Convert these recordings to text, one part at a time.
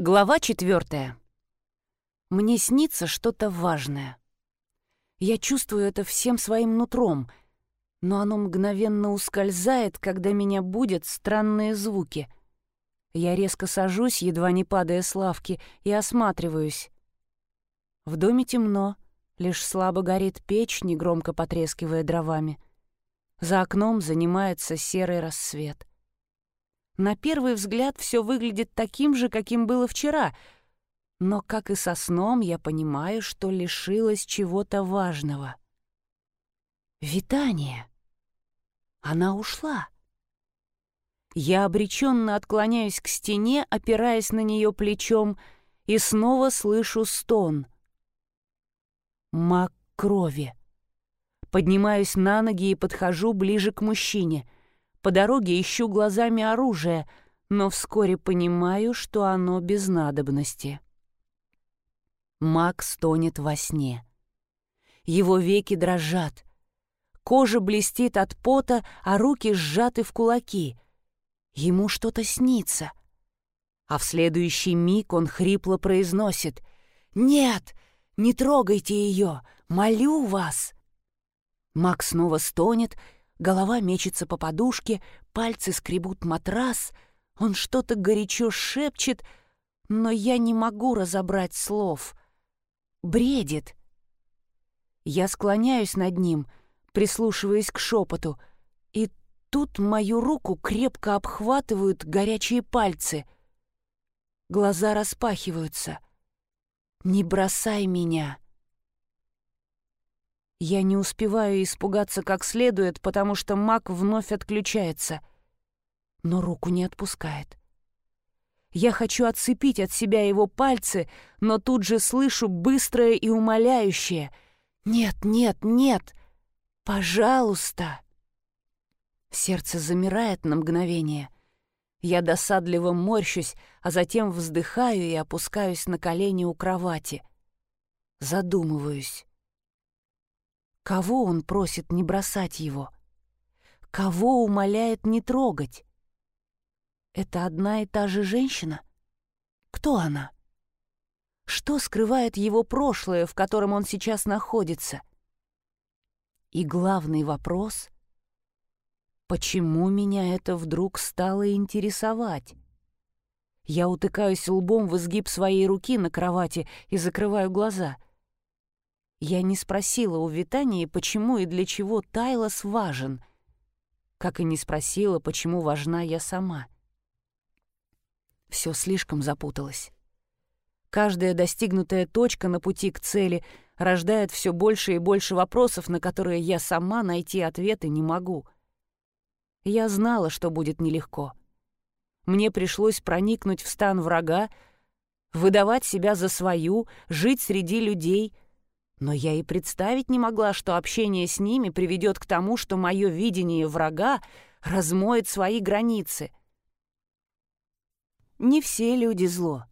Глава четвертая. Мне снится что-то важное. Я чувствую это всем своим нутром, но оно мгновенно ускользает, когда меня будят странные звуки. Я резко сажусь, едва не падая с лавки, и осматриваюсь. В доме темно, лишь слабо горит печь, негромко потрескивая дровами. За окном занимается серый рассвет. На первый взгляд все выглядит таким же, каким было вчера, но, как и со сном, я понимаю, что лишилась чего-то важного. Витание. Она ушла. Я обреченно отклоняюсь к стене, опираясь на нее плечом, и снова слышу стон. Мак крови. Поднимаюсь на ноги и подхожу ближе к мужчине — по дороге ищу глазами оружие, но вскоре понимаю, что оно без надобности. Макс стонет во сне. Его веки дрожат. Кожа блестит от пота, а руки сжаты в кулаки. Ему что-то снится. А в следующий миг он хрипло произносит «Нет, не трогайте ее, молю вас!» Макс снова стонет Голова мечется по подушке, пальцы скребут матрас. Он что-то горячо шепчет, но я не могу разобрать слов. Бредит. Я склоняюсь над ним, прислушиваясь к шепоту, и тут мою руку крепко обхватывают горячие пальцы. Глаза распахиваются. «Не бросай меня!» Я не успеваю испугаться как следует, потому что маг вновь отключается. Но руку не отпускает. Я хочу отцепить от себя его пальцы, но тут же слышу быстрое и умоляющее «Нет, нет, нет! Пожалуйста!» Сердце замирает на мгновение. Я досадливо морщусь, а затем вздыхаю и опускаюсь на колени у кровати. Задумываюсь. Кого он просит не бросать его? Кого умоляет не трогать? Это одна и та же женщина? Кто она? Что скрывает его прошлое, в котором он сейчас находится? И главный вопрос — почему меня это вдруг стало интересовать? Я утыкаюсь лбом в изгиб своей руки на кровати и закрываю глаза — я не спросила у Витании, почему и для чего Тайлос важен, как и не спросила, почему важна я сама. Все слишком запуталось. Каждая достигнутая точка на пути к цели рождает все больше и больше вопросов, на которые я сама найти ответы не могу. Я знала, что будет нелегко. Мне пришлось проникнуть в стан врага, выдавать себя за свою, жить среди людей — но я и представить не могла, что общение с ними приведет к тому, что мое видение врага размоет свои границы. Не все люди зло.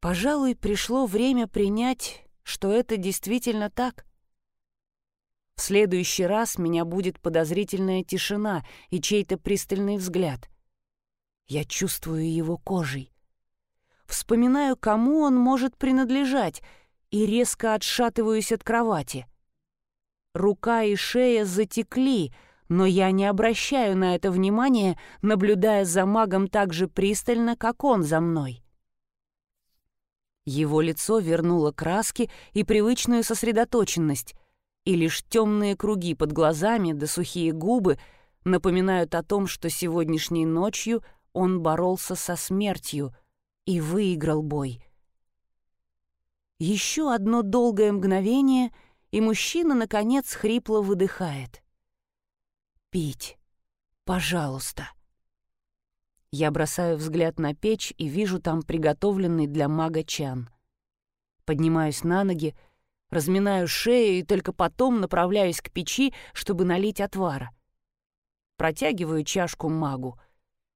Пожалуй, пришло время принять, что это действительно так. В следующий раз меня будет подозрительная тишина и чей-то пристальный взгляд. Я чувствую его кожей. Вспоминаю, кому он может принадлежать — и резко отшатываюсь от кровати. Рука и шея затекли, но я не обращаю на это внимания, наблюдая за магом так же пристально, как он за мной. Его лицо вернуло краски и привычную сосредоточенность, и лишь темные круги под глазами да сухие губы напоминают о том, что сегодняшней ночью он боролся со смертью и выиграл бой — еще одно долгое мгновение, и мужчина, наконец, хрипло выдыхает. «Пить. Пожалуйста». Я бросаю взгляд на печь и вижу там приготовленный для мага чан. Поднимаюсь на ноги, разминаю шею и только потом направляюсь к печи, чтобы налить отвара. Протягиваю чашку магу.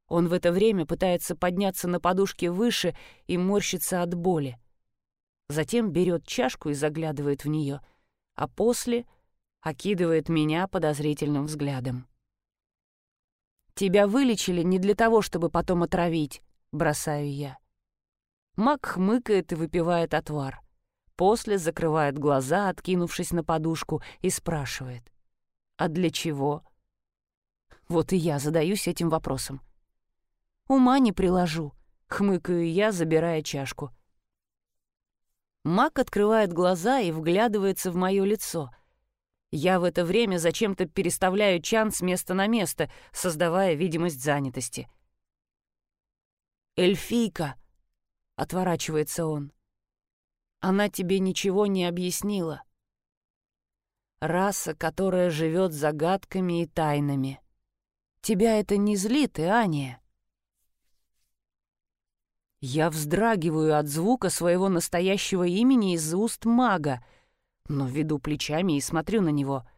Он в это время пытается подняться на подушке выше и морщится от боли затем берет чашку и заглядывает в нее, а после окидывает меня подозрительным взглядом. «Тебя вылечили не для того, чтобы потом отравить», — бросаю я. Мак хмыкает и выпивает отвар. После закрывает глаза, откинувшись на подушку, и спрашивает. «А для чего?» Вот и я задаюсь этим вопросом. «Ума не приложу», — хмыкаю я, забирая чашку. Мак открывает глаза и вглядывается в мое лицо. Я в это время зачем-то переставляю чан с места на место, создавая видимость занятости. «Эльфийка!» — отворачивается он. «Она тебе ничего не объяснила. Раса, которая живет загадками и тайнами. Тебя это не злит, Иания?» Я вздрагиваю от звука своего настоящего имени из уст мага, но веду плечами и смотрю на него.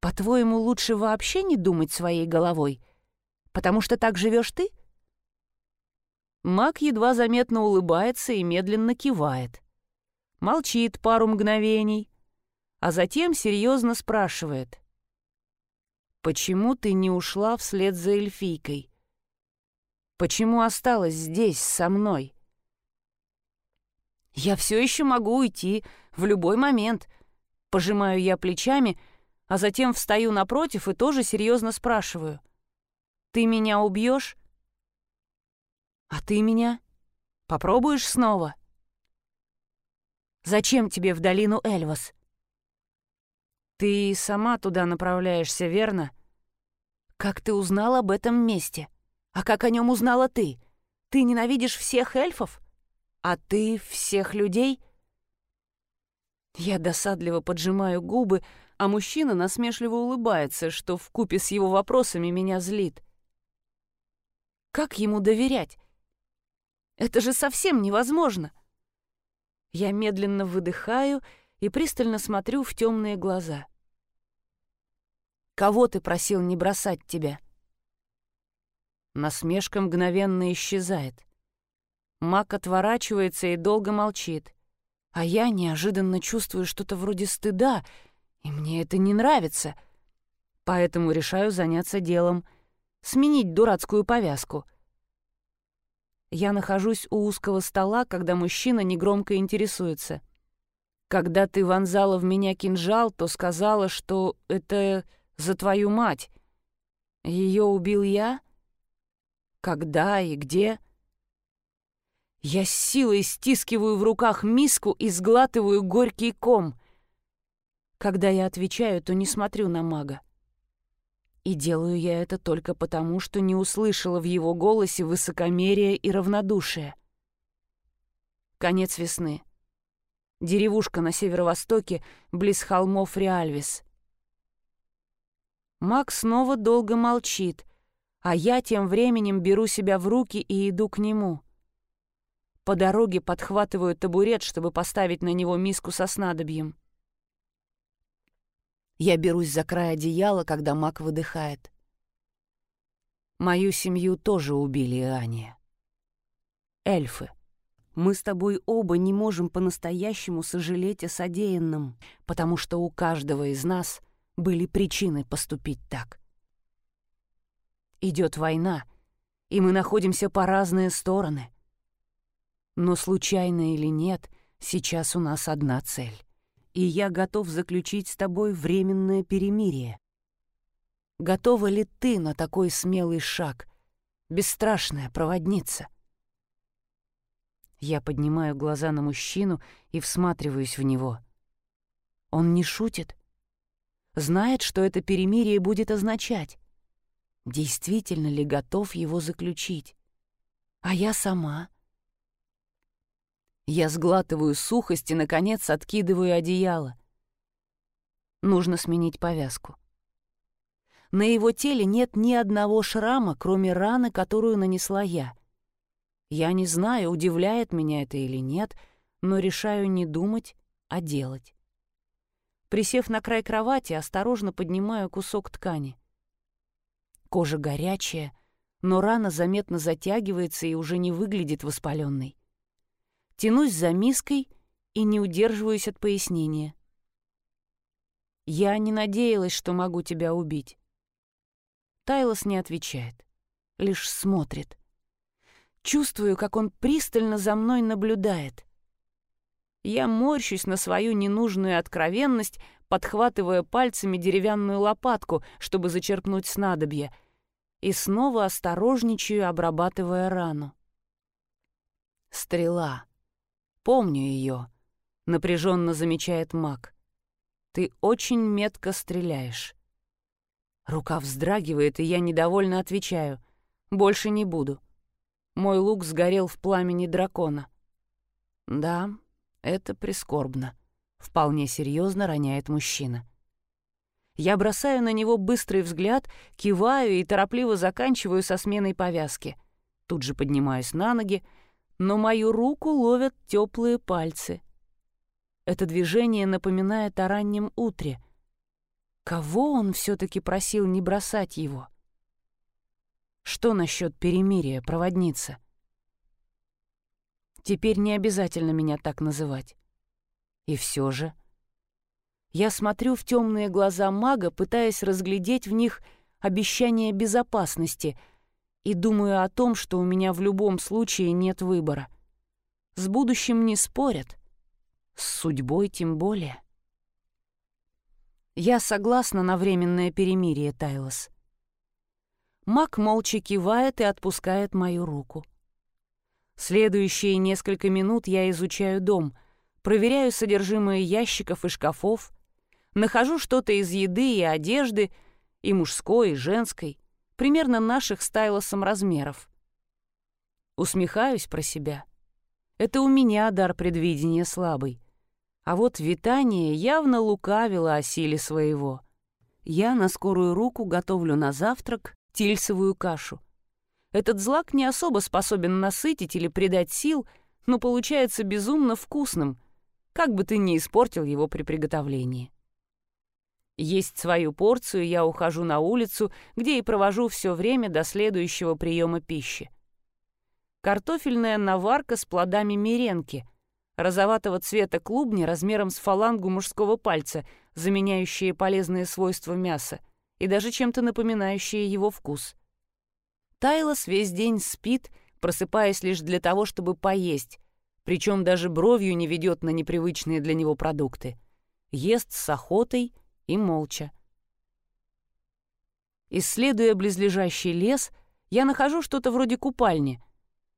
«По-твоему, лучше вообще не думать своей головой? Потому что так живешь ты?» Маг едва заметно улыбается и медленно кивает. Молчит пару мгновений, а затем серьезно спрашивает. «Почему ты не ушла вслед за эльфийкой?» Почему осталась здесь со мной? Я все еще могу уйти в любой момент. Пожимаю я плечами, а затем встаю напротив и тоже серьезно спрашиваю. Ты меня убьешь? А ты меня? Попробуешь снова? Зачем тебе в долину Эльвас? Ты сама туда направляешься, верно? Как ты узнал об этом месте? — а как о нем узнала ты? Ты ненавидишь всех эльфов? А ты всех людей? Я досадливо поджимаю губы, а мужчина насмешливо улыбается, что в купе с его вопросами меня злит. Как ему доверять? Это же совсем невозможно. Я медленно выдыхаю и пристально смотрю в темные глаза. Кого ты просил не бросать тебя? Насмешка мгновенно исчезает. Мак отворачивается и долго молчит. А я неожиданно чувствую что-то вроде стыда, и мне это не нравится. Поэтому решаю заняться делом, сменить дурацкую повязку. Я нахожусь у узкого стола, когда мужчина негромко интересуется. «Когда ты вонзала в меня кинжал, то сказала, что это за твою мать. Ее убил я?» Когда и где? Я с силой стискиваю в руках миску и сглатываю горький ком. Когда я отвечаю, то не смотрю на мага. И делаю я это только потому, что не услышала в его голосе высокомерия и равнодушия. Конец весны. Деревушка на северо-востоке, близ холмов Реальвис. Маг снова долго молчит, а я тем временем беру себя в руки и иду к нему. По дороге подхватываю табурет, чтобы поставить на него миску со снадобьем. Я берусь за край одеяла, когда маг выдыхает. Мою семью тоже убили, Аня. Эльфы. Мы с тобой оба не можем по-настоящему сожалеть о содеянном, потому что у каждого из нас были причины поступить так. Идет война, и мы находимся по разные стороны. Но случайно или нет, сейчас у нас одна цель. И я готов заключить с тобой временное перемирие. Готова ли ты на такой смелый шаг, бесстрашная проводница? Я поднимаю глаза на мужчину и всматриваюсь в него. Он не шутит. Знает, что это перемирие будет означать действительно ли готов его заключить. А я сама. Я сглатываю сухость и, наконец, откидываю одеяло. Нужно сменить повязку. На его теле нет ни одного шрама, кроме раны, которую нанесла я. Я не знаю, удивляет меня это или нет, но решаю не думать, а делать. Присев на край кровати, осторожно поднимаю кусок ткани — Кожа горячая, но рана заметно затягивается и уже не выглядит воспаленной. Тянусь за миской и не удерживаюсь от пояснения. «Я не надеялась, что могу тебя убить». Тайлос не отвечает, лишь смотрит. Чувствую, как он пристально за мной наблюдает. Я морщусь на свою ненужную откровенность, подхватывая пальцами деревянную лопатку, чтобы зачерпнуть снадобье, и снова осторожничаю, обрабатывая рану. Стрела. Помню ее, напряженно замечает маг. Ты очень метко стреляешь. Рука вздрагивает, и я недовольно отвечаю. Больше не буду. Мой лук сгорел в пламени дракона. Да, это прискорбно. Вполне серьезно роняет мужчина. Я бросаю на него быстрый взгляд, киваю и торопливо заканчиваю со сменой повязки. Тут же поднимаюсь на ноги, но мою руку ловят теплые пальцы. Это движение напоминает о раннем утре. Кого он все-таки просил не бросать его? Что насчет перемирия, проводница? Теперь не обязательно меня так называть. И все же... Я смотрю в темные глаза мага, пытаясь разглядеть в них обещание безопасности, и думаю о том, что у меня в любом случае нет выбора. С будущим не спорят, с судьбой тем более. Я согласна на временное перемирие, Тайлос. Мак молча кивает и отпускает мою руку. Следующие несколько минут я изучаю дом, проверяю содержимое ящиков и шкафов, нахожу что-то из еды и одежды, и мужской, и женской, примерно наших с Тайлосом размеров. Усмехаюсь про себя. Это у меня дар предвидения слабый. А вот Витание явно лукавило о силе своего. Я на скорую руку готовлю на завтрак тильсовую кашу. Этот злак не особо способен насытить или придать сил, но получается безумно вкусным, как бы ты ни испортил его при приготовлении. Есть свою порцию я ухожу на улицу, где и провожу все время до следующего приема пищи. Картофельная наварка с плодами меренки, розоватого цвета клубни размером с фалангу мужского пальца, заменяющие полезные свойства мяса, и даже чем-то напоминающие его вкус. Тайлос весь день спит, просыпаясь лишь для того, чтобы поесть, причем даже бровью не ведет на непривычные для него продукты. Ест с охотой и молча. Исследуя близлежащий лес, я нахожу что-то вроде купальни.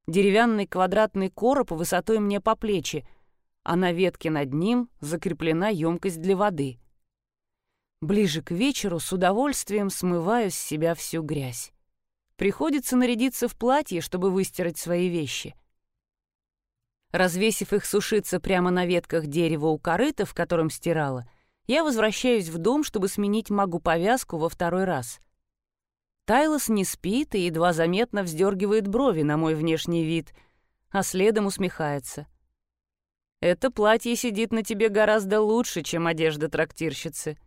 Деревянный квадратный короб высотой мне по плечи, а на ветке над ним закреплена емкость для воды — Ближе к вечеру с удовольствием смываю с себя всю грязь. Приходится нарядиться в платье, чтобы выстирать свои вещи. Развесив их сушиться прямо на ветках дерева у корыта, в котором стирала, я возвращаюсь в дом, чтобы сменить магу повязку во второй раз. Тайлос не спит и едва заметно вздергивает брови на мой внешний вид, а следом усмехается. «Это платье сидит на тебе гораздо лучше, чем одежда трактирщицы»,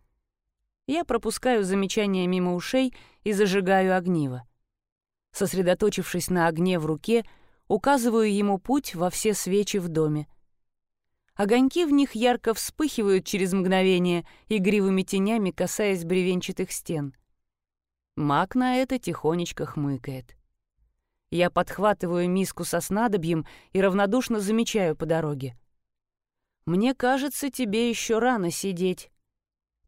я пропускаю замечания мимо ушей и зажигаю огниво. Сосредоточившись на огне в руке, указываю ему путь во все свечи в доме. Огоньки в них ярко вспыхивают через мгновение, игривыми тенями касаясь бревенчатых стен. Маг на это тихонечко хмыкает. Я подхватываю миску со снадобьем и равнодушно замечаю по дороге. «Мне кажется, тебе еще рано сидеть».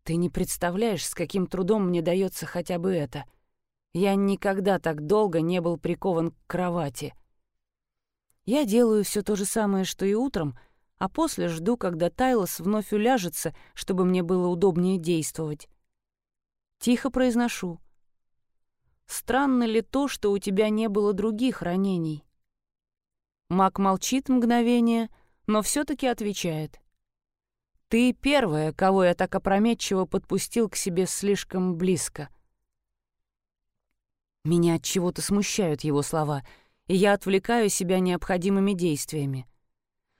Ты не представляешь, с каким трудом мне дается хотя бы это. Я никогда так долго не был прикован к кровати. Я делаю все то же самое, что и утром, а после жду, когда Тайлос вновь уляжется, чтобы мне было удобнее действовать. Тихо произношу. «Странно ли то, что у тебя не было других ранений?» Мак молчит мгновение, но все таки отвечает. Ты первая, кого я так опрометчиво подпустил к себе слишком близко. Меня от чего-то смущают его слова, и я отвлекаю себя необходимыми действиями.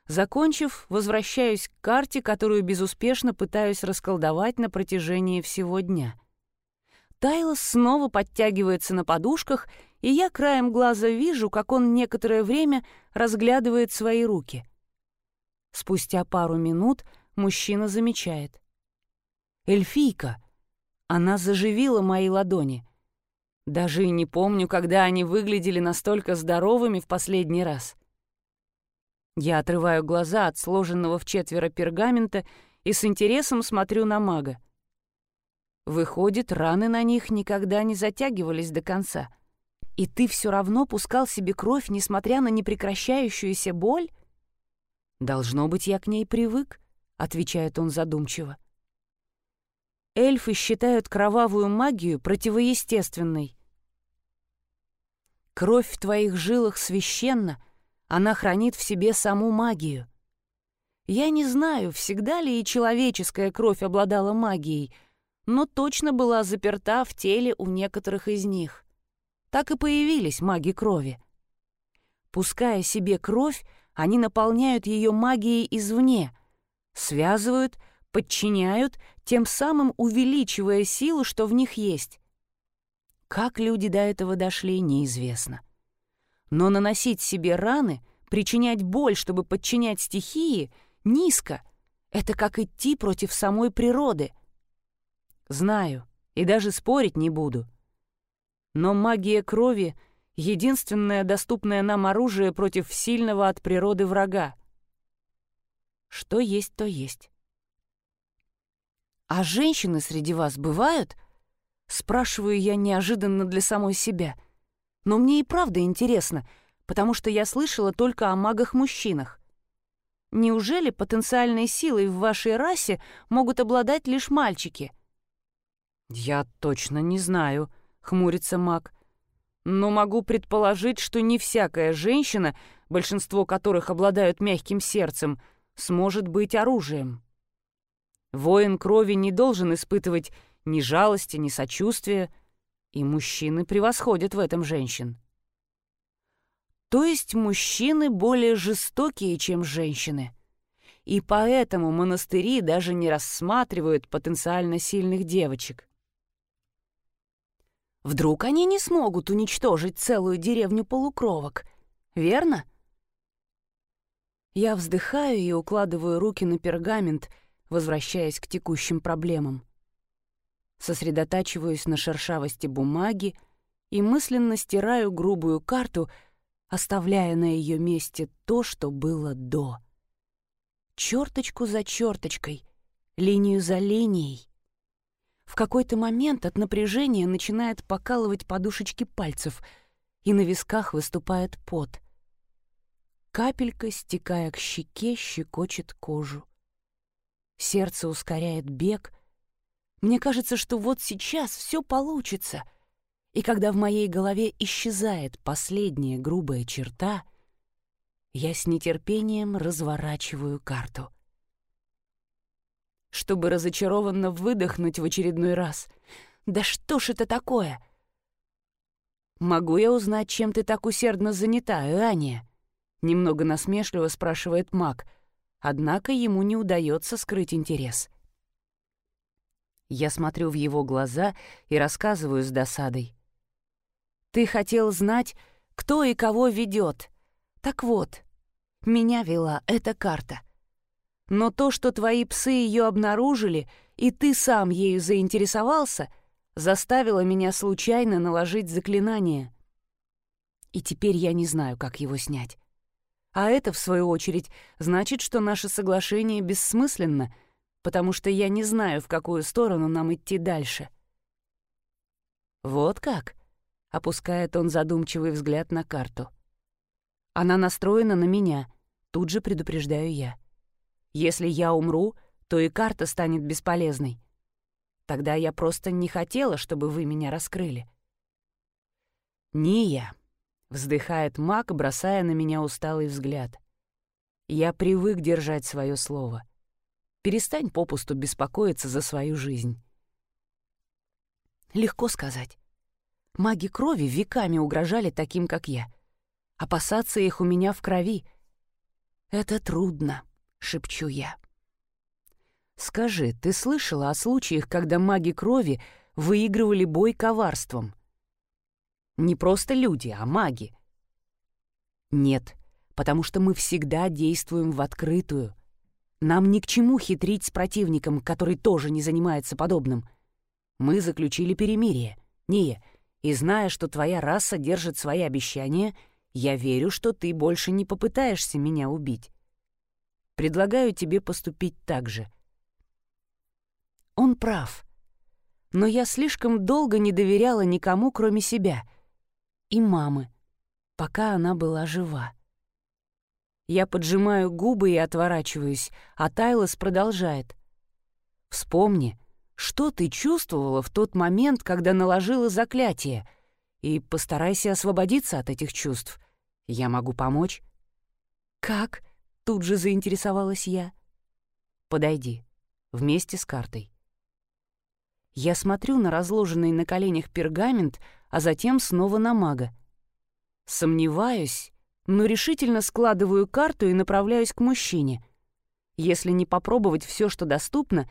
Закончив, возвращаюсь к карте, которую безуспешно пытаюсь расколдовать на протяжении всего дня. Тайлос снова подтягивается на подушках, и я краем глаза вижу, как он некоторое время разглядывает свои руки. Спустя пару минут — мужчина замечает. «Эльфийка! Она заживила мои ладони. Даже и не помню, когда они выглядели настолько здоровыми в последний раз. Я отрываю глаза от сложенного в четверо пергамента и с интересом смотрю на мага. Выходит, раны на них никогда не затягивались до конца. И ты все равно пускал себе кровь, несмотря на непрекращающуюся боль? Должно быть, я к ней привык, отвечает он задумчиво. Эльфы считают кровавую магию противоестественной. Кровь в твоих жилах священна, она хранит в себе саму магию. Я не знаю, всегда ли и человеческая кровь обладала магией, но точно была заперта в теле у некоторых из них. Так и появились маги крови. Пуская себе кровь, они наполняют ее магией извне, связывают, подчиняют, тем самым увеличивая силу, что в них есть. Как люди до этого дошли, неизвестно. Но наносить себе раны, причинять боль, чтобы подчинять стихии, низко. Это как идти против самой природы. Знаю, и даже спорить не буду. Но магия крови — единственное доступное нам оружие против сильного от природы врага. Что есть, то есть. «А женщины среди вас бывают?» Спрашиваю я неожиданно для самой себя. Но мне и правда интересно, потому что я слышала только о магах-мужчинах. Неужели потенциальной силой в вашей расе могут обладать лишь мальчики? «Я точно не знаю», — хмурится маг. «Но могу предположить, что не всякая женщина, большинство которых обладают мягким сердцем, сможет быть оружием. Воин крови не должен испытывать ни жалости, ни сочувствия, и мужчины превосходят в этом женщин. То есть мужчины более жестокие, чем женщины. И поэтому монастыри даже не рассматривают потенциально сильных девочек. Вдруг они не смогут уничтожить целую деревню полукровок, верно? Я вздыхаю и укладываю руки на пергамент, возвращаясь к текущим проблемам сосредотачиваюсь на шершавости бумаги и мысленно стираю грубую карту, оставляя на ее месте то, что было до. Черточку за черточкой, линию за линией. В какой-то момент от напряжения начинает покалывать подушечки пальцев, и на висках выступает пот. Капелька, стекая к щеке, щекочет кожу. Сердце ускоряет бег — мне кажется, что вот сейчас все получится. И когда в моей голове исчезает последняя грубая черта, я с нетерпением разворачиваю карту. Чтобы разочарованно выдохнуть в очередной раз. «Да что ж это такое?» «Могу я узнать, чем ты так усердно занята, Аня?» Немного насмешливо спрашивает маг, однако ему не удается скрыть интерес. Я смотрю в его глаза и рассказываю с досадой. «Ты хотел знать, кто и кого ведет. Так вот, меня вела эта карта. Но то, что твои псы ее обнаружили, и ты сам ею заинтересовался, заставило меня случайно наложить заклинание. И теперь я не знаю, как его снять. А это, в свою очередь, значит, что наше соглашение бессмысленно — потому что я не знаю, в какую сторону нам идти дальше». «Вот как?» — опускает он задумчивый взгляд на карту. «Она настроена на меня», — тут же предупреждаю я. «Если я умру, то и карта станет бесполезной. Тогда я просто не хотела, чтобы вы меня раскрыли». «Не я», — вздыхает маг, бросая на меня усталый взгляд. «Я привык держать свое слово». Перестань попусту беспокоиться за свою жизнь. Легко сказать. Маги крови веками угрожали таким, как я. Опасаться их у меня в крови. Это трудно, шепчу я. Скажи, ты слышала о случаях, когда маги крови выигрывали бой коварством? Не просто люди, а маги. Нет, потому что мы всегда действуем в открытую — нам ни к чему хитрить с противником, который тоже не занимается подобным. Мы заключили перемирие. Не, И зная, что твоя раса держит свои обещания, я верю, что ты больше не попытаешься меня убить. Предлагаю тебе поступить так же. Он прав. Но я слишком долго не доверяла никому, кроме себя. И мамы, пока она была жива. Я поджимаю губы и отворачиваюсь, а Тайлос продолжает. «Вспомни, что ты чувствовала в тот момент, когда наложила заклятие, и постарайся освободиться от этих чувств. Я могу помочь». «Как?» — тут же заинтересовалась я. «Подойди, вместе с картой». Я смотрю на разложенный на коленях пергамент, а затем снова на мага. Сомневаюсь, но решительно складываю карту и направляюсь к мужчине. Если не попробовать все, что доступно,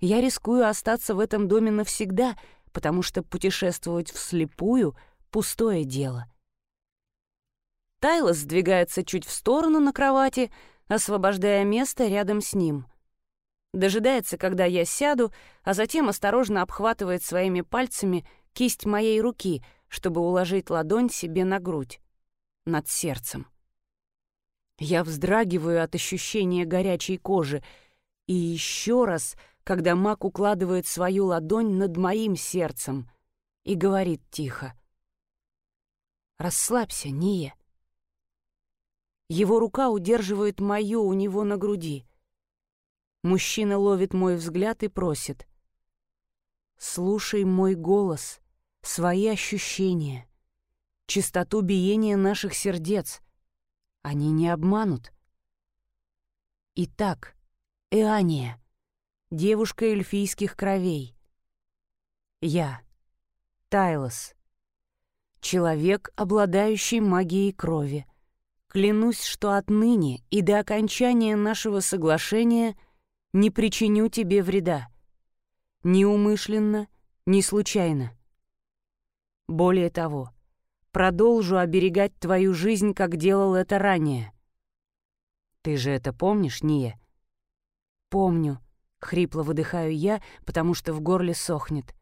я рискую остаться в этом доме навсегда, потому что путешествовать вслепую — пустое дело. Тайлос сдвигается чуть в сторону на кровати, освобождая место рядом с ним. Дожидается, когда я сяду, а затем осторожно обхватывает своими пальцами кисть моей руки, чтобы уложить ладонь себе на грудь, над сердцем. Я вздрагиваю от ощущения горячей кожи и еще раз — когда маг укладывает свою ладонь над моим сердцем и говорит тихо. «Расслабься, Ния». Его рука удерживает мою у него на груди. Мужчина ловит мой взгляд и просит. «Слушай мой голос, свои ощущения, чистоту биения наших сердец. Они не обманут». Итак, Эания девушка эльфийских кровей. Я, Тайлос, человек, обладающий магией крови. Клянусь, что отныне и до окончания нашего соглашения не причиню тебе вреда. Ни умышленно, ни случайно. Более того, продолжу оберегать твою жизнь, как делал это ранее. Ты же это помнишь, Ния? Помню, Хрипло выдыхаю я, потому что в горле сохнет.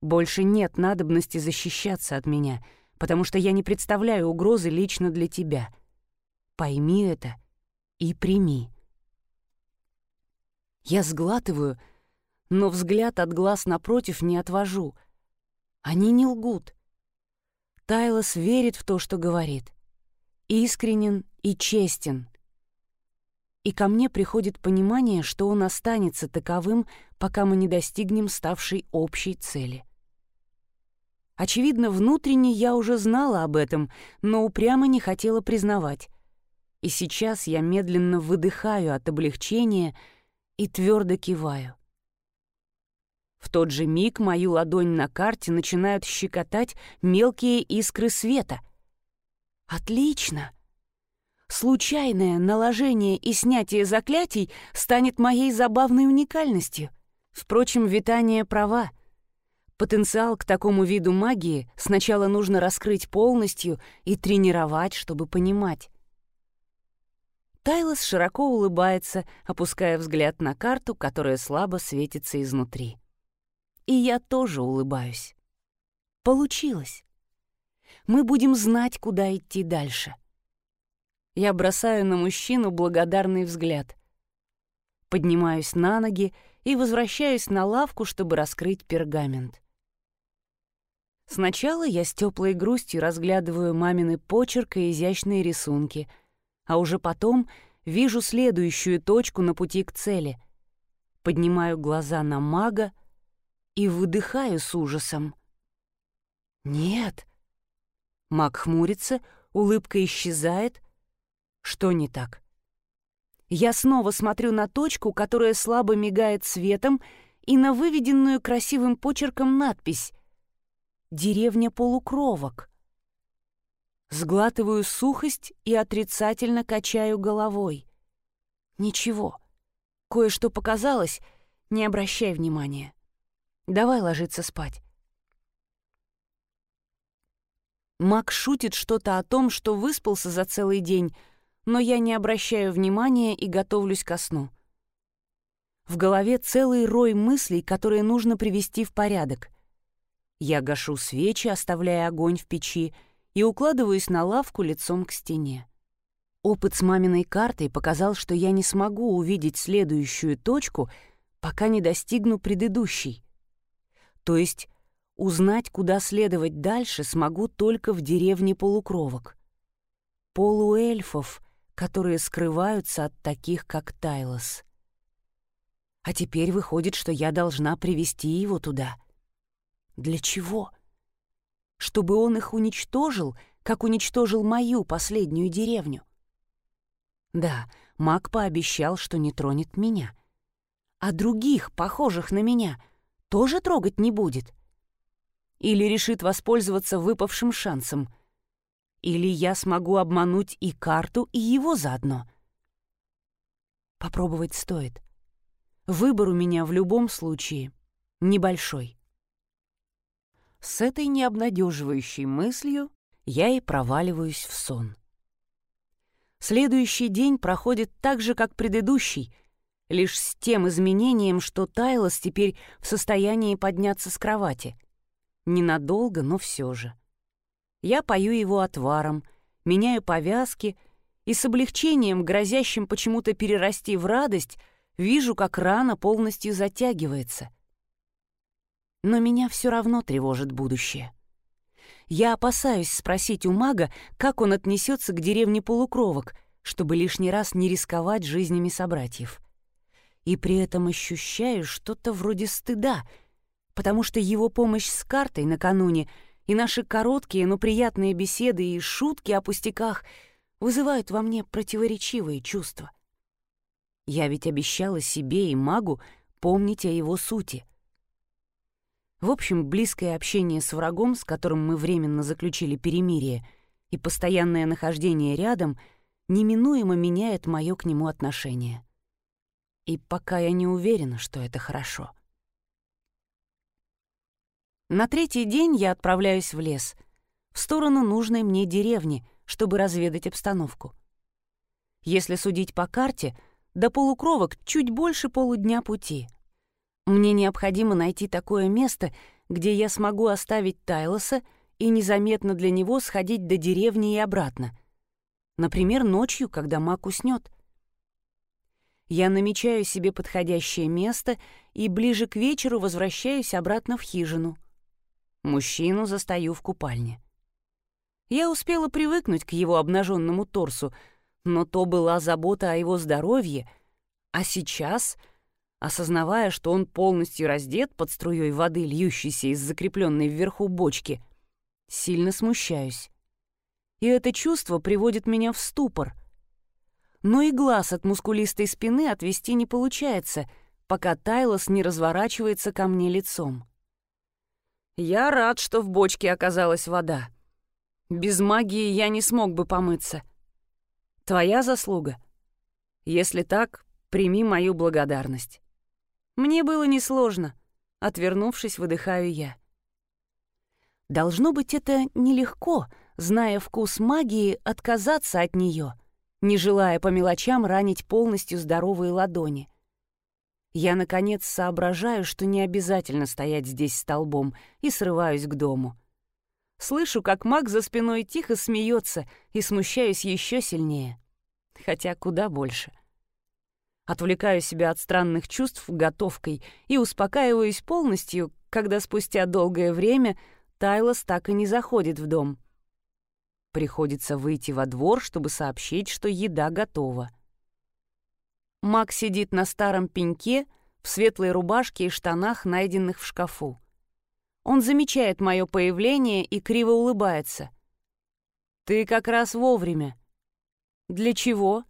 Больше нет надобности защищаться от меня, потому что я не представляю угрозы лично для тебя. Пойми это и прими. Я сглатываю, но взгляд от глаз напротив не отвожу. Они не лгут. Тайлос верит в то, что говорит. Искренен и честен, и ко мне приходит понимание, что он останется таковым, пока мы не достигнем ставшей общей цели. Очевидно, внутренне я уже знала об этом, но упрямо не хотела признавать. И сейчас я медленно выдыхаю от облегчения и твердо киваю. В тот же миг мою ладонь на карте начинают щекотать мелкие искры света. «Отлично!» случайное наложение и снятие заклятий станет моей забавной уникальностью. Впрочем, витание права. Потенциал к такому виду магии сначала нужно раскрыть полностью и тренировать, чтобы понимать. Тайлос широко улыбается, опуская взгляд на карту, которая слабо светится изнутри. И я тоже улыбаюсь. Получилось. Мы будем знать, куда идти дальше. — я бросаю на мужчину благодарный взгляд. Поднимаюсь на ноги и возвращаюсь на лавку, чтобы раскрыть пергамент. Сначала я с теплой грустью разглядываю мамины почерк и изящные рисунки, а уже потом вижу следующую точку на пути к цели. Поднимаю глаза на мага и выдыхаю с ужасом. «Нет». Маг хмурится, улыбка исчезает, что не так? Я снова смотрю на точку, которая слабо мигает светом, и на выведенную красивым почерком надпись «Деревня полукровок». Сглатываю сухость и отрицательно качаю головой. Ничего. Кое-что показалось, не обращай внимания. Давай ложиться спать. Мак шутит что-то о том, что выспался за целый день, но я не обращаю внимания и готовлюсь ко сну. В голове целый рой мыслей, которые нужно привести в порядок. Я гашу свечи, оставляя огонь в печи, и укладываюсь на лавку лицом к стене. Опыт с маминой картой показал, что я не смогу увидеть следующую точку, пока не достигну предыдущей. То есть узнать, куда следовать дальше, смогу только в деревне полукровок. Полуэльфов, которые скрываются от таких, как Тайлос. А теперь выходит, что я должна привести его туда. Для чего? Чтобы он их уничтожил, как уничтожил мою последнюю деревню. Да, маг пообещал, что не тронет меня. А других, похожих на меня, тоже трогать не будет. Или решит воспользоваться выпавшим шансом. Или я смогу обмануть и карту, и его заодно. Попробовать стоит. Выбор у меня в любом случае небольшой. С этой необнадеживающей мыслью я и проваливаюсь в сон. Следующий день проходит так же, как предыдущий, лишь с тем изменением, что Тайлос теперь в состоянии подняться с кровати. Ненадолго, но все же. Я пою его отваром, меняю повязки и с облегчением, грозящим почему-то перерасти в радость, вижу, как рана полностью затягивается. Но меня все равно тревожит будущее. Я опасаюсь спросить у мага, как он отнесется к деревне полукровок, чтобы лишний раз не рисковать жизнями собратьев. И при этом ощущаю что-то вроде стыда, потому что его помощь с картой накануне и наши короткие, но приятные беседы и шутки о пустяках вызывают во мне противоречивые чувства. Я ведь обещала себе и магу помнить о его сути — в общем, близкое общение с врагом, с которым мы временно заключили перемирие, и постоянное нахождение рядом неминуемо меняет мое к нему отношение. И пока я не уверена, что это хорошо. На третий день я отправляюсь в лес, в сторону нужной мне деревни, чтобы разведать обстановку. Если судить по карте, до полукровок чуть больше полудня пути — мне необходимо найти такое место, где я смогу оставить Тайлоса и незаметно для него сходить до деревни и обратно. Например, ночью, когда маг уснет. Я намечаю себе подходящее место и ближе к вечеру возвращаюсь обратно в хижину. Мужчину застаю в купальне. Я успела привыкнуть к его обнаженному торсу, но то была забота о его здоровье, а сейчас — осознавая, что он полностью раздет под струей воды, льющейся из закрепленной вверху бочки, сильно смущаюсь. И это чувство приводит меня в ступор. Но и глаз от мускулистой спины отвести не получается, пока Тайлос не разворачивается ко мне лицом. Я рад, что в бочке оказалась вода. Без магии я не смог бы помыться. Твоя заслуга. Если так, прими мою благодарность. Мне было несложно. Отвернувшись, выдыхаю я. Должно быть, это нелегко, зная вкус магии, отказаться от нее, не желая по мелочам ранить полностью здоровые ладони. Я, наконец, соображаю, что не обязательно стоять здесь столбом, и срываюсь к дому. Слышу, как маг за спиной тихо смеется, и смущаюсь еще сильнее. Хотя куда больше — Отвлекаю себя от странных чувств готовкой и успокаиваюсь полностью, когда спустя долгое время Тайлос так и не заходит в дом. Приходится выйти во двор, чтобы сообщить, что еда готова. Мак сидит на старом пеньке в светлой рубашке и штанах, найденных в шкафу. Он замечает мое появление и криво улыбается. «Ты как раз вовремя». «Для чего?»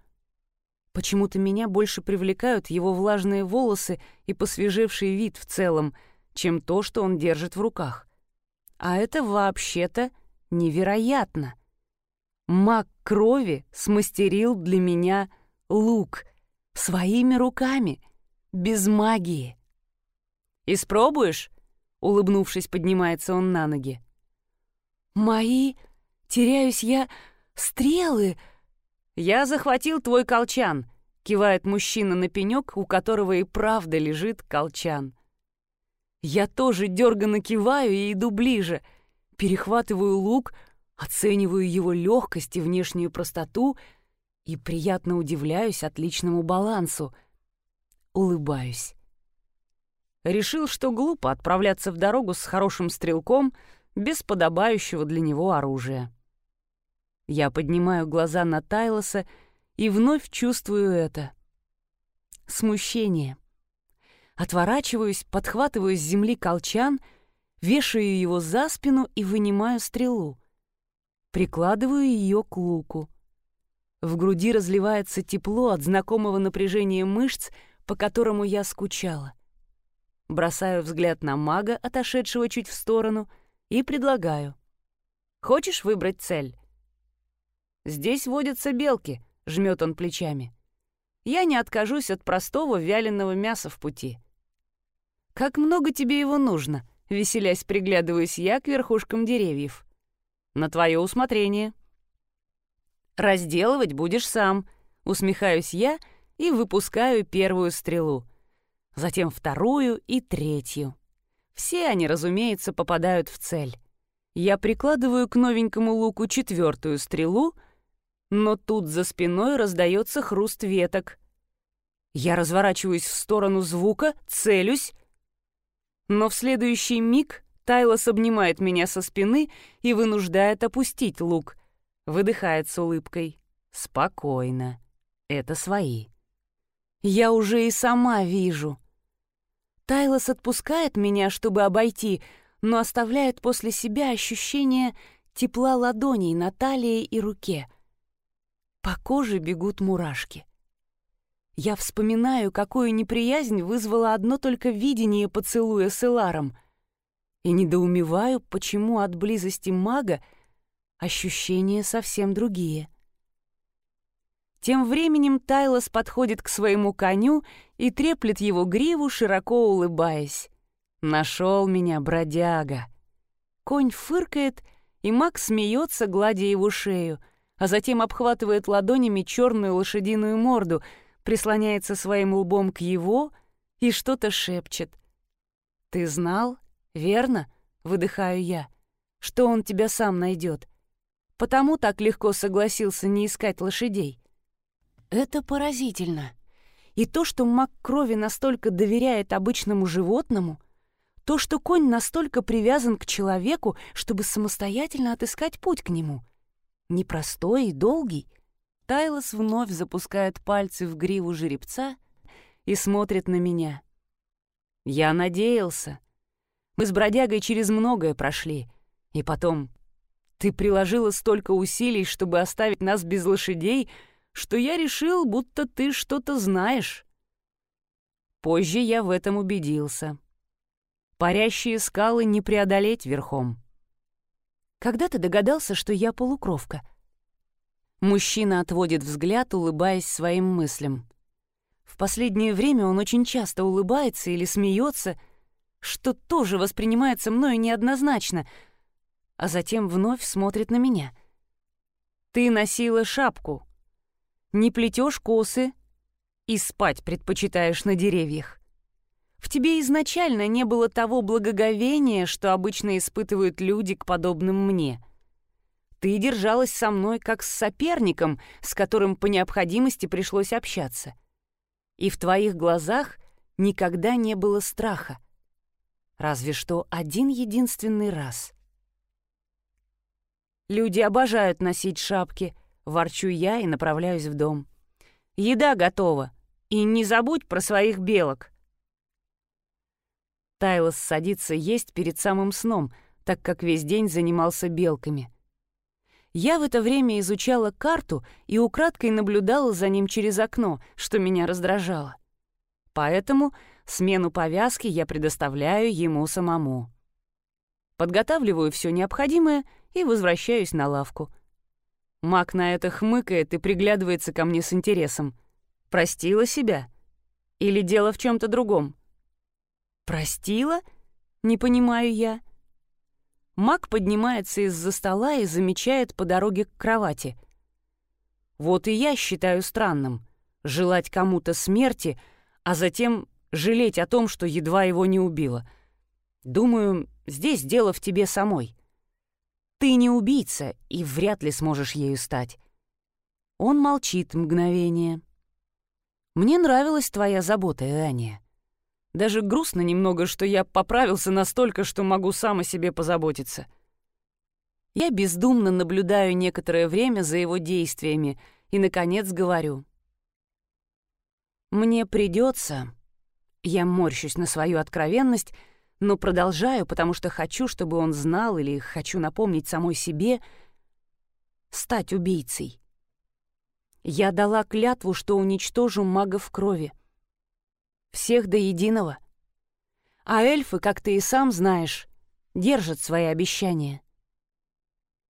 Почему-то меня больше привлекают его влажные волосы и посвежевший вид в целом, чем то, что он держит в руках. А это вообще-то невероятно. Маг крови смастерил для меня лук своими руками, без магии. «Испробуешь?» — улыбнувшись, поднимается он на ноги. «Мои? Теряюсь я? Стрелы!» «Я захватил твой колчан», — кивает мужчина на пенек, у которого и правда лежит колчан. Я тоже дерганно киваю и иду ближе, перехватываю лук, оцениваю его легкость и внешнюю простоту и приятно удивляюсь отличному балансу. Улыбаюсь. Решил, что глупо отправляться в дорогу с хорошим стрелком без подобающего для него оружия. Я поднимаю глаза на Тайлоса и вновь чувствую это. Смущение. Отворачиваюсь, подхватываю с земли колчан, вешаю его за спину и вынимаю стрелу. Прикладываю ее к луку. В груди разливается тепло от знакомого напряжения мышц, по которому я скучала. Бросаю взгляд на мага, отошедшего чуть в сторону, и предлагаю. «Хочешь выбрать цель?» «Здесь водятся белки», — жмет он плечами. «Я не откажусь от простого вяленого мяса в пути». «Как много тебе его нужно?» — веселясь приглядываюсь я к верхушкам деревьев. «На твое усмотрение». «Разделывать будешь сам», — усмехаюсь я и выпускаю первую стрелу. Затем вторую и третью. Все они, разумеется, попадают в цель. Я прикладываю к новенькому луку четвертую стрелу — но тут за спиной раздается хруст веток. Я разворачиваюсь в сторону звука, целюсь, но в следующий миг Тайлос обнимает меня со спины и вынуждает опустить лук. Выдыхает с улыбкой. «Спокойно. Это свои». Я уже и сама вижу. Тайлос отпускает меня, чтобы обойти, но оставляет после себя ощущение тепла ладоней на талии и руке — по коже бегут мурашки. Я вспоминаю, какую неприязнь вызвало одно только видение поцелуя с Эларом, и недоумеваю, почему от близости мага ощущения совсем другие. Тем временем Тайлос подходит к своему коню и треплет его гриву, широко улыбаясь. «Нашел меня, бродяга!» Конь фыркает, и маг смеется, гладя его шею — а затем обхватывает ладонями черную лошадиную морду, прислоняется своим лбом к его и что-то шепчет. «Ты знал, верно?» — выдыхаю я, — «что он тебя сам найдет. Потому так легко согласился не искать лошадей». Это поразительно. И то, что маг крови настолько доверяет обычному животному, то, что конь настолько привязан к человеку, чтобы самостоятельно отыскать путь к нему — непростой и долгий. Тайлос вновь запускает пальцы в гриву жеребца и смотрит на меня. Я надеялся. Мы с бродягой через многое прошли. И потом, ты приложила столько усилий, чтобы оставить нас без лошадей, что я решил, будто ты что-то знаешь. Позже я в этом убедился. Парящие скалы не преодолеть верхом. Когда ты догадался, что я полукровка?» Мужчина отводит взгляд, улыбаясь своим мыслям. В последнее время он очень часто улыбается или смеется, что тоже воспринимается мною неоднозначно, а затем вновь смотрит на меня. «Ты носила шапку, не плетешь косы и спать предпочитаешь на деревьях. В тебе изначально не было того благоговения, что обычно испытывают люди к подобным мне. Ты держалась со мной как с соперником, с которым по необходимости пришлось общаться. И в твоих глазах никогда не было страха. Разве что один единственный раз. Люди обожают носить шапки, ворчу я и направляюсь в дом. Еда готова, и не забудь про своих белок. Тайлос садится есть перед самым сном, так как весь день занимался белками. Я в это время изучала карту и украдкой наблюдала за ним через окно, что меня раздражало. Поэтому смену повязки я предоставляю ему самому. Подготавливаю все необходимое и возвращаюсь на лавку. Мак на это хмыкает и приглядывается ко мне с интересом. Простила себя? Или дело в чем то другом? «Простила?» — не понимаю я. Мак поднимается из-за стола и замечает по дороге к кровати. Вот и я считаю странным желать кому-то смерти, а затем жалеть о том, что едва его не убила. Думаю, здесь дело в тебе самой. Ты не убийца и вряд ли сможешь ею стать. Он молчит мгновение. Мне нравилась твоя забота, Аня. Даже грустно немного, что я поправился настолько, что могу сам о себе позаботиться. Я бездумно наблюдаю некоторое время за его действиями и, наконец, говорю. «Мне придется...» Я морщусь на свою откровенность, но продолжаю, потому что хочу, чтобы он знал или хочу напомнить самой себе стать убийцей. Я дала клятву, что уничтожу мага в крови. Всех до единого. А эльфы, как ты и сам знаешь, держат свои обещания.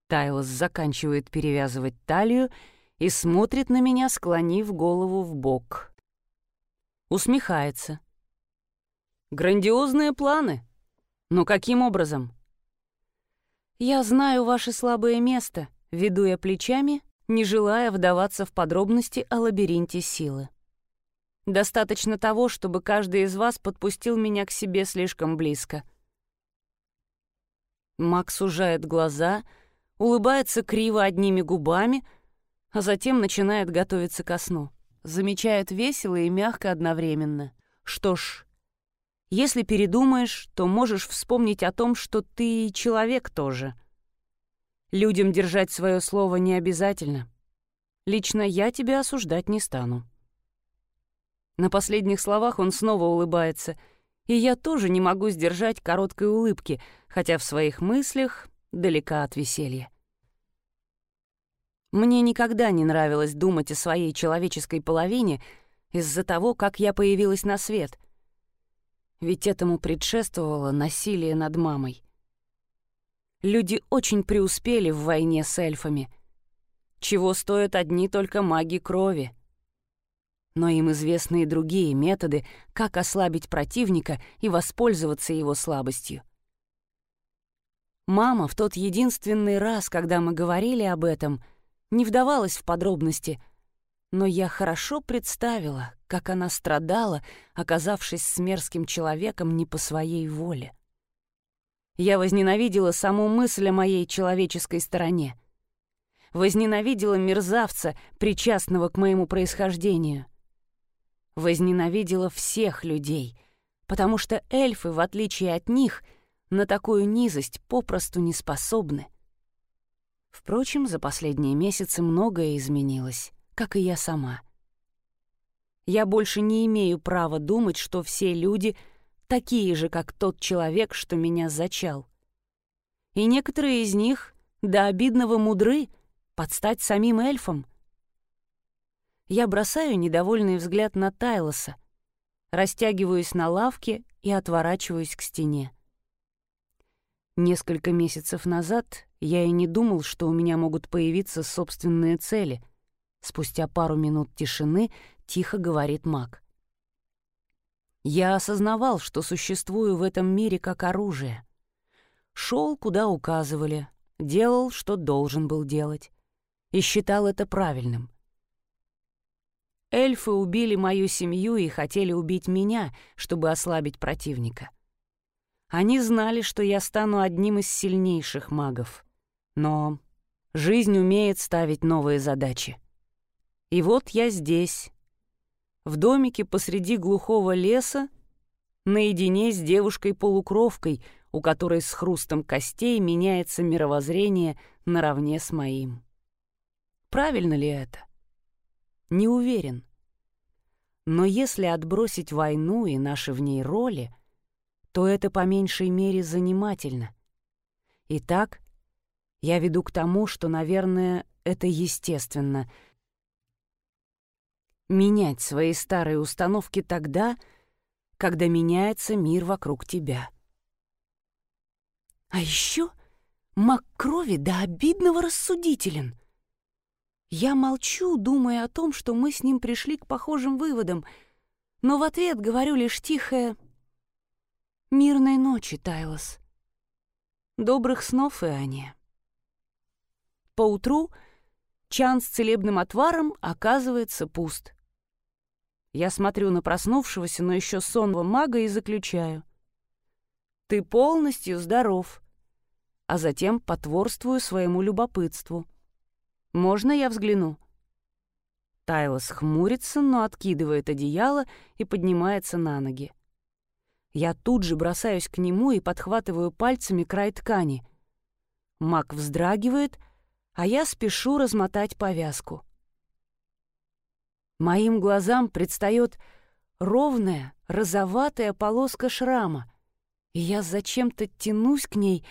Тайлос заканчивает перевязывать талию и смотрит на меня, склонив голову в бок. Усмехается. Грандиозные планы. Но каким образом? Я знаю ваше слабое место, веду я плечами, не желая вдаваться в подробности о лабиринте силы. Достаточно того, чтобы каждый из вас подпустил меня к себе слишком близко. Макс сужает глаза, улыбается криво одними губами, а затем начинает готовиться ко сну. Замечает весело и мягко одновременно. Что ж, если передумаешь, то можешь вспомнить о том, что ты человек тоже. Людям держать свое слово не обязательно. Лично я тебя осуждать не стану. На последних словах он снова улыбается, и я тоже не могу сдержать короткой улыбки, хотя в своих мыслях далека от веселья. Мне никогда не нравилось думать о своей человеческой половине из-за того, как я появилась на свет — ведь этому предшествовало насилие над мамой. Люди очень преуспели в войне с эльфами, чего стоят одни только маги крови. Но им известны и другие методы, как ослабить противника и воспользоваться его слабостью. Мама в тот единственный раз, когда мы говорили об этом, не вдавалась в подробности — но я хорошо представила, как она страдала, оказавшись с мерзким человеком не по своей воле. Я возненавидела саму мысль о моей человеческой стороне. Возненавидела мерзавца, причастного к моему происхождению. Возненавидела всех людей, потому что эльфы, в отличие от них, на такую низость попросту не способны. Впрочем, за последние месяцы многое изменилось как и я сама. Я больше не имею права думать, что все люди такие же, как тот человек, что меня зачал. И некоторые из них до обидного мудры, подстать самим эльфам. Я бросаю недовольный взгляд на Тайлоса, растягиваюсь на лавке и отворачиваюсь к стене. Несколько месяцев назад я и не думал, что у меня могут появиться собственные цели — Спустя пару минут тишины тихо говорит маг. Я осознавал, что существую в этом мире как оружие. Шел, куда указывали, делал, что должен был делать. И считал это правильным. Эльфы убили мою семью и хотели убить меня, чтобы ослабить противника. Они знали, что я стану одним из сильнейших магов. Но жизнь умеет ставить новые задачи. И вот я здесь, в домике посреди глухого леса, наедине с девушкой-полукровкой, у которой с хрустом костей меняется мировоззрение наравне с моим. Правильно ли это? Не уверен. Но если отбросить войну и наши в ней роли, то это по меньшей мере занимательно. Итак, я веду к тому, что, наверное, это естественно — менять свои старые установки тогда, когда меняется мир вокруг тебя. А еще маг крови до обидного рассудителен. Я молчу, думая о том, что мы с ним пришли к похожим выводам, но в ответ говорю лишь тихое «Мирной ночи, Тайлос. Добрых снов, Иоанния». Поутру чан с целебным отваром оказывается пуст. Я смотрю на проснувшегося, но еще сонного мага и заключаю. Ты полностью здоров. А затем потворствую своему любопытству. Можно я взгляну?» Тайлос хмурится, но откидывает одеяло и поднимается на ноги. Я тут же бросаюсь к нему и подхватываю пальцами край ткани. Мак вздрагивает, а я спешу размотать повязку. Моим глазам предстает ровная, розоватая полоска шрама, и я зачем-то тянусь к ней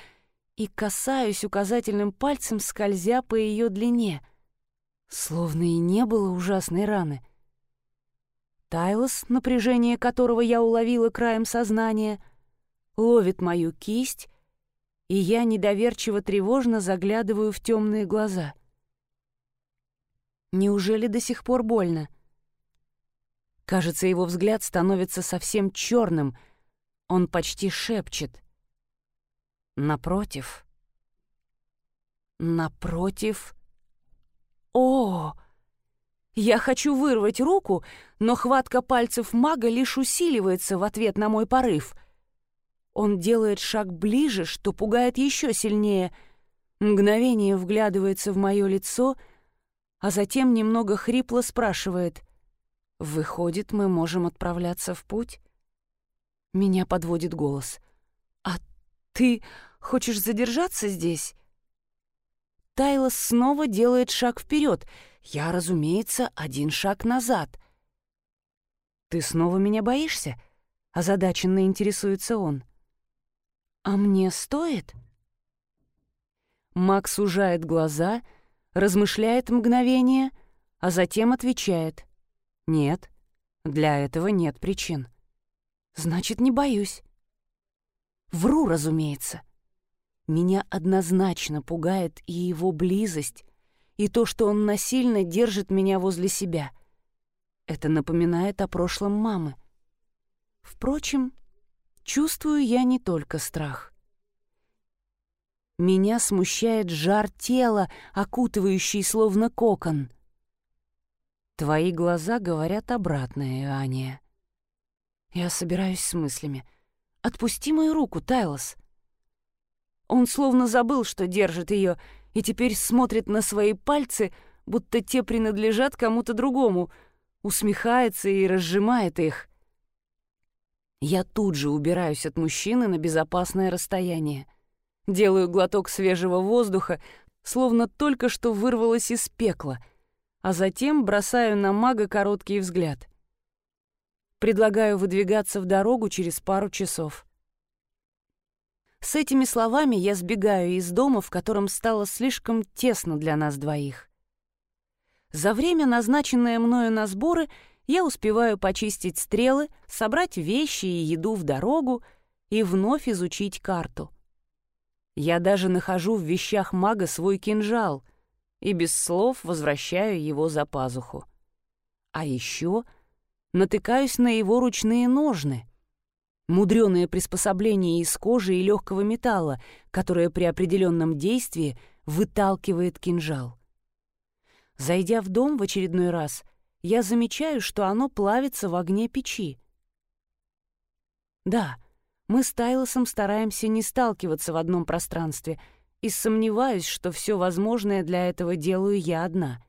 и касаюсь указательным пальцем, скользя по ее длине — Словно и не было ужасной раны. Тайлос, напряжение которого я уловила краем сознания, ловит мою кисть, и я недоверчиво тревожно заглядываю в темные глаза. Неужели до сих пор больно? Кажется, его взгляд становится совсем черным. Он почти шепчет. Напротив. Напротив о! Я хочу вырвать руку, но хватка пальцев мага лишь усиливается в ответ на мой порыв. Он делает шаг ближе, что пугает еще сильнее. Мгновение вглядывается в мое лицо, а затем немного хрипло спрашивает. «Выходит, мы можем отправляться в путь?» Меня подводит голос. «А ты хочешь задержаться здесь?» Тайлос снова делает шаг вперед. Я, разумеется, один шаг назад. «Ты снова меня боишься?» — озадаченно интересуется он. «А мне стоит?» Макс сужает глаза, размышляет мгновение, а затем отвечает. «Нет, для этого нет причин. Значит, не боюсь». Вру, разумеется. Меня однозначно пугает и его близость, и то, что он насильно держит меня возле себя. Это напоминает о прошлом мамы. Впрочем, чувствую я не только страх. Меня смущает жар тела, окутывающий словно кокон. Твои глаза говорят обратное, Аня. Я собираюсь с мыслями. Отпусти мою руку, Тайлос. Он словно забыл, что держит ее, и теперь смотрит на свои пальцы, будто те принадлежат кому-то другому, усмехается и разжимает их. Я тут же убираюсь от мужчины на безопасное расстояние. Делаю глоток свежего воздуха, словно только что вырвалась из пекла, а затем бросаю на мага короткий взгляд. Предлагаю выдвигаться в дорогу через пару часов. С этими словами я сбегаю из дома, в котором стало слишком тесно для нас двоих. За время, назначенное мною на сборы, я успеваю почистить стрелы, собрать вещи и еду в дорогу и вновь изучить карту. Я даже нахожу в вещах мага свой кинжал и без слов возвращаю его за пазуху. А еще натыкаюсь на его ручные ножны — Мудреное приспособление из кожи и легкого металла, которое при определенном действии выталкивает кинжал. Зайдя в дом в очередной раз, я замечаю, что оно плавится в огне печи. Да, мы с Тайлосом стараемся не сталкиваться в одном пространстве и сомневаюсь, что все возможное для этого делаю я одна.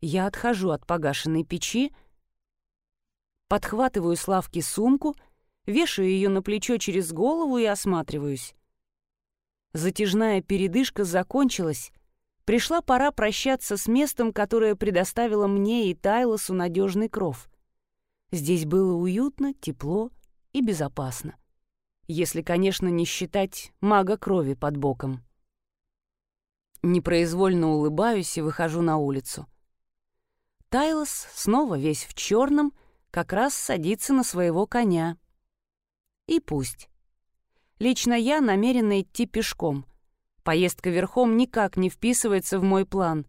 Я отхожу от погашенной печи, подхватываю с лавки сумку — вешаю ее на плечо через голову и осматриваюсь. Затяжная передышка закончилась. Пришла пора прощаться с местом, которое предоставило мне и Тайлосу надежный кров. Здесь было уютно, тепло и безопасно. Если, конечно, не считать мага крови под боком. Непроизвольно улыбаюсь и выхожу на улицу. Тайлос, снова весь в черном, как раз садится на своего коня — и пусть. Лично я намерена идти пешком. Поездка верхом никак не вписывается в мой план.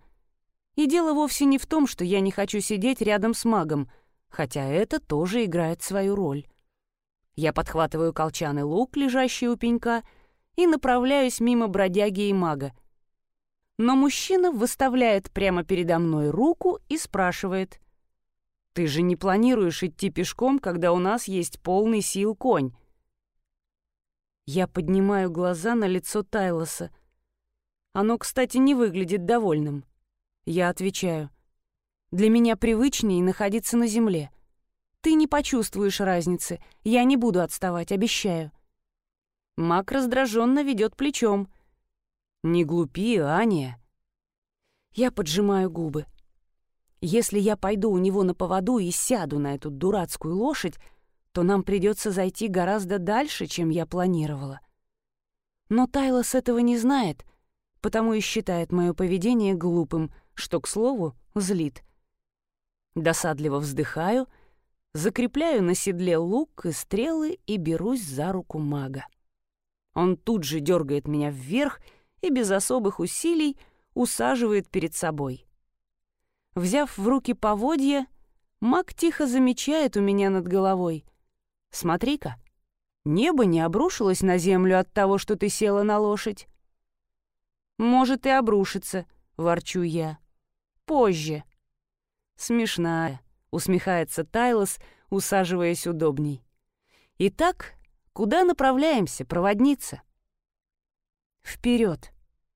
И дело вовсе не в том, что я не хочу сидеть рядом с магом, хотя это тоже играет свою роль. Я подхватываю колчан и лук, лежащий у пенька, и направляюсь мимо бродяги и мага. Но мужчина выставляет прямо передо мной руку и спрашивает. «Ты же не планируешь идти пешком, когда у нас есть полный сил конь?» Я поднимаю глаза на лицо Тайлоса. Оно, кстати, не выглядит довольным. Я отвечаю. Для меня привычнее находиться на земле. Ты не почувствуешь разницы. Я не буду отставать, обещаю. Мак раздраженно ведет плечом. Не глупи, Аня. Я поджимаю губы. Если я пойду у него на поводу и сяду на эту дурацкую лошадь, то нам придется зайти гораздо дальше, чем я планировала. Но Тайлос этого не знает, потому и считает мое поведение глупым, что, к слову, злит. Досадливо вздыхаю, закрепляю на седле лук и стрелы и берусь за руку мага. Он тут же дергает меня вверх и без особых усилий усаживает перед собой. Взяв в руки поводья, маг тихо замечает у меня над головой — Смотри-ка, небо не обрушилось на землю от того, что ты села на лошадь. Может и обрушится, ворчу я. Позже. Смешная, усмехается Тайлос, усаживаясь удобней. Итак, куда направляемся, проводница? Вперед.